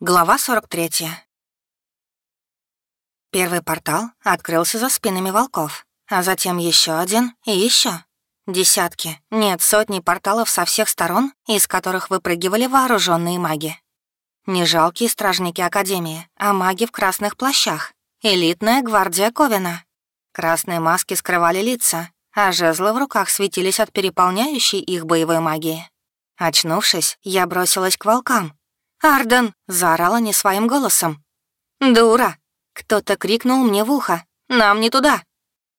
Глава 43. Первый портал открылся за спинами волков, а затем еще один и еще. Десятки, нет, сотни порталов со всех сторон, из которых выпрыгивали вооруженные маги. Не жалкие стражники Академии, а маги в красных плащах. Элитная гвардия Ковина. Красные маски скрывали лица, а жезлы в руках светились от переполняющей их боевой магии. Очнувшись, я бросилась к волкам, «Арден!» — заорала не своим голосом. «Дура!» — кто-то крикнул мне в ухо. «Нам не туда!»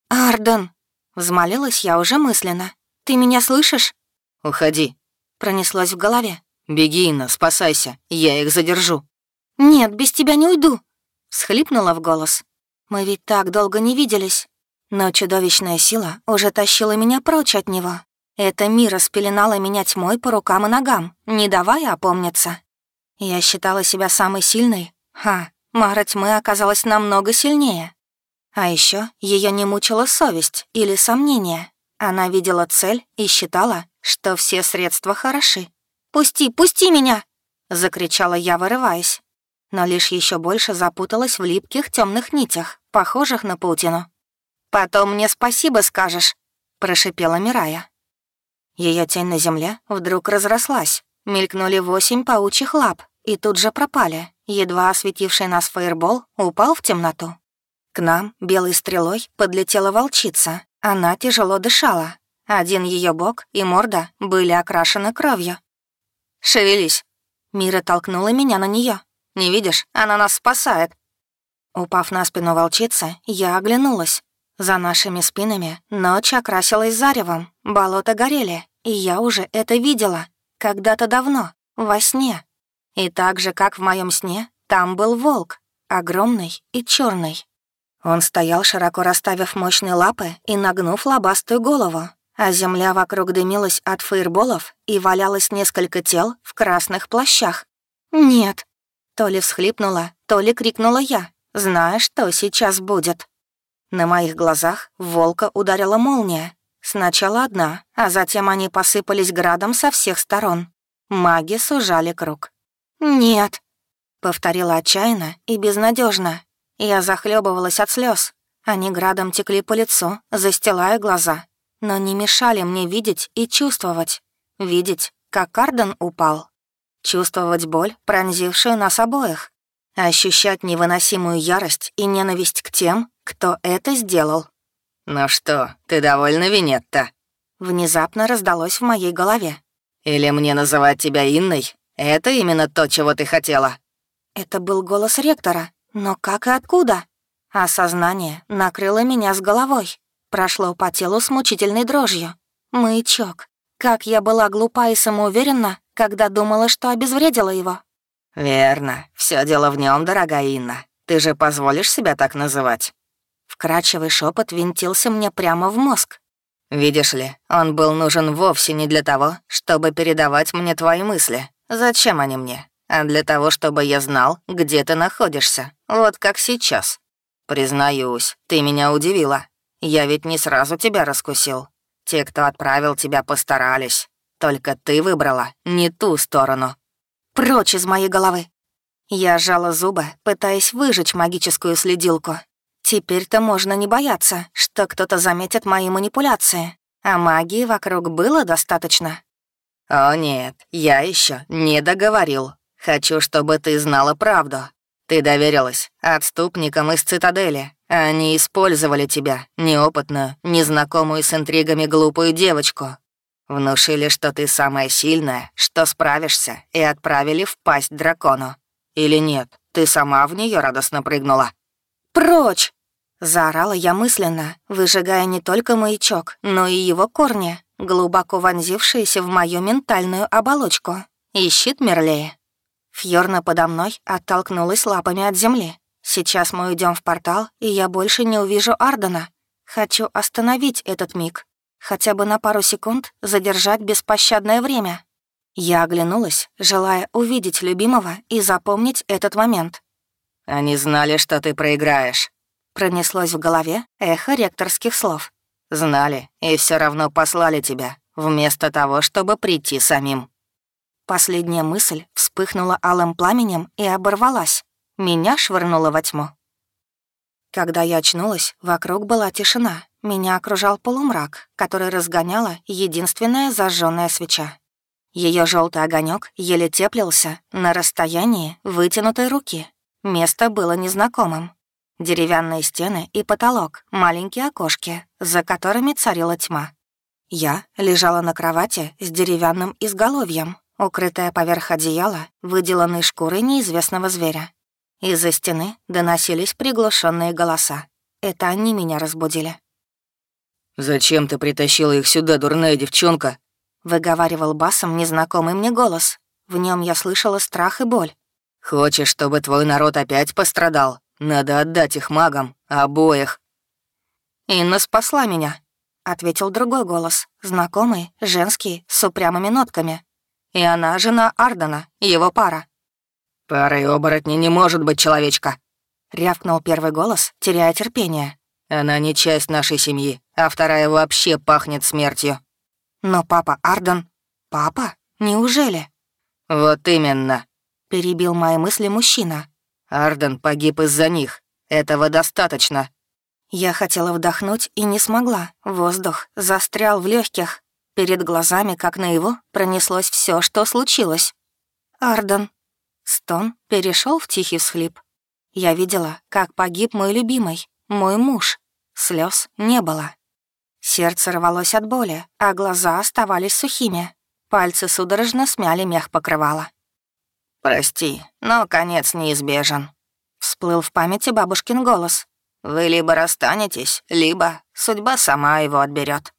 «Арден!» — взмолилась я уже мысленно. «Ты меня слышишь?» «Уходи!» — пронеслось в голове. «Беги, Инна, спасайся, я их задержу». «Нет, без тебя не уйду!» — всхлипнула в голос. «Мы ведь так долго не виделись». Но чудовищная сила уже тащила меня прочь от него. Эта мира спеленала меня тьмой по рукам и ногам, не давая опомниться. Я считала себя самой сильной. Ха, Мара тьмы оказалась намного сильнее. А еще ее не мучила совесть или сомнение. Она видела цель и считала, что все средства хороши. «Пусти, пусти меня!» — закричала я, вырываясь. Но лишь еще больше запуталась в липких темных нитях, похожих на паутину. «Потом мне спасибо скажешь», — прошипела Мирая. Ее тень на земле вдруг разрослась. Мелькнули восемь паучьих лап, и тут же пропали. Едва осветивший нас фаербол упал в темноту. К нам белой стрелой подлетела волчица. Она тяжело дышала. Один ее бок и морда были окрашены кровью. «Шевелись!» Мира толкнула меня на нее. «Не видишь? Она нас спасает!» Упав на спину волчицы, я оглянулась. За нашими спинами ночь окрасилась заревом, болота горели, и я уже это видела. Когда-то давно, во сне. И так же, как в моем сне, там был волк, огромный и черный. Он стоял, широко расставив мощные лапы и нагнув лобастую голову, а земля вокруг дымилась от фейерболов и валялось несколько тел в красных плащах. «Нет!» То ли всхлипнула, то ли крикнула я, зная, что сейчас будет. На моих глазах волка ударила молния. Сначала одна, а затем они посыпались градом со всех сторон. Маги сужали круг. «Нет», — повторила отчаянно и безнадежно. Я захлебывалась от слез. Они градом текли по лицу, застилая глаза, но не мешали мне видеть и чувствовать. Видеть, как Карден упал. Чувствовать боль, пронзившую нас обоих. Ощущать невыносимую ярость и ненависть к тем, кто это сделал. «Ну что, ты довольна, Винетта?» Внезапно раздалось в моей голове. «Или мне называть тебя Инной, это именно то, чего ты хотела». Это был голос ректора, но как и откуда? Осознание накрыло меня с головой. Прошло по телу с мучительной дрожью. Маячок. Как я была глупа и самоуверенна, когда думала, что обезвредила его. «Верно. Все дело в нем, дорогая Инна. Ты же позволишь себя так называть?» Вкрачивый шепот винтился мне прямо в мозг. «Видишь ли, он был нужен вовсе не для того, чтобы передавать мне твои мысли. Зачем они мне? А для того, чтобы я знал, где ты находишься. Вот как сейчас. Признаюсь, ты меня удивила. Я ведь не сразу тебя раскусил. Те, кто отправил тебя, постарались. Только ты выбрала не ту сторону. Прочь из моей головы. Я сжала зубы, пытаясь выжечь магическую следилку. Теперь-то можно не бояться, что кто-то заметит мои манипуляции. А магии вокруг было достаточно. «О нет, я еще не договорил. Хочу, чтобы ты знала правду. Ты доверилась отступникам из цитадели. Они использовали тебя, неопытную, незнакомую с интригами глупую девочку. Внушили, что ты самая сильная, что справишься, и отправили в пасть дракону. Или нет, ты сама в нее радостно прыгнула?» «Прочь!» — заорала я мысленно, выжигая не только маячок, но и его корни глубоко вонзившиеся в мою ментальную оболочку. Ищет Мерлея. Фьорна подо мной оттолкнулась лапами от земли. Сейчас мы уйдем в портал, и я больше не увижу Ардена. Хочу остановить этот миг. Хотя бы на пару секунд задержать беспощадное время. Я оглянулась, желая увидеть любимого и запомнить этот момент. «Они знали, что ты проиграешь», — пронеслось в голове эхо ректорских слов. Знали и все равно послали тебя, вместо того, чтобы прийти самим. Последняя мысль вспыхнула алым пламенем и оборвалась. Меня швырнуло во тьму. Когда я очнулась, вокруг была тишина. Меня окружал полумрак, который разгоняла единственная зажженная свеча. Ее желтый огонек еле теплился на расстоянии вытянутой руки. Место было незнакомым. Деревянные стены и потолок, маленькие окошки, за которыми царила тьма. Я лежала на кровати с деревянным изголовьем, укрытая поверх одеяла, выделанной шкурой неизвестного зверя. Из-за стены доносились приглушенные голоса. Это они меня разбудили. «Зачем ты притащила их сюда, дурная девчонка?» — выговаривал басом незнакомый мне голос. В нем я слышала страх и боль. «Хочешь, чтобы твой народ опять пострадал? Надо отдать их магам, обоих». «Инна спасла меня», — ответил другой голос, знакомый, женский, с упрямыми нотками. «И она жена Ардена, его пара». «Парой оборотни не может быть человечка», — рявкнул первый голос, теряя терпение. «Она не часть нашей семьи, а вторая вообще пахнет смертью». «Но папа Арден... Папа? Неужели?» «Вот именно», — перебил мои мысли мужчина. Арден погиб из-за них. Этого достаточно». Я хотела вдохнуть и не смогла. Воздух застрял в легких. Перед глазами, как на его, пронеслось все, что случилось. «Арден». Стон перешел в тихий всхлип. Я видела, как погиб мой любимый, мой муж. Слез не было. Сердце рвалось от боли, а глаза оставались сухими. Пальцы судорожно смяли мех покрывала. «Прости, но конец неизбежен», — всплыл в памяти бабушкин голос. «Вы либо расстанетесь, либо судьба сама его отберет.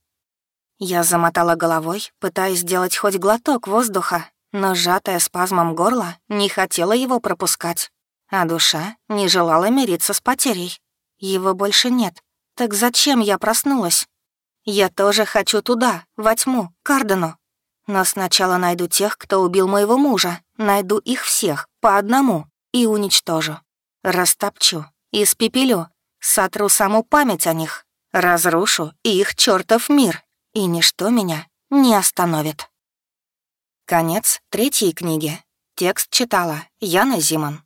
Я замотала головой, пытаясь сделать хоть глоток воздуха, но сжатая спазмом горло не хотела его пропускать, а душа не желала мириться с потерей. Его больше нет. Так зачем я проснулась? Я тоже хочу туда, во тьму, к Ардену. Но сначала найду тех, кто убил моего мужа, найду их всех, по одному, и уничтожу. Растопчу, испепелю, сотру саму память о них, разрушу их чертов мир, и ничто меня не остановит. Конец третьей книги. Текст читала Яна Зиман.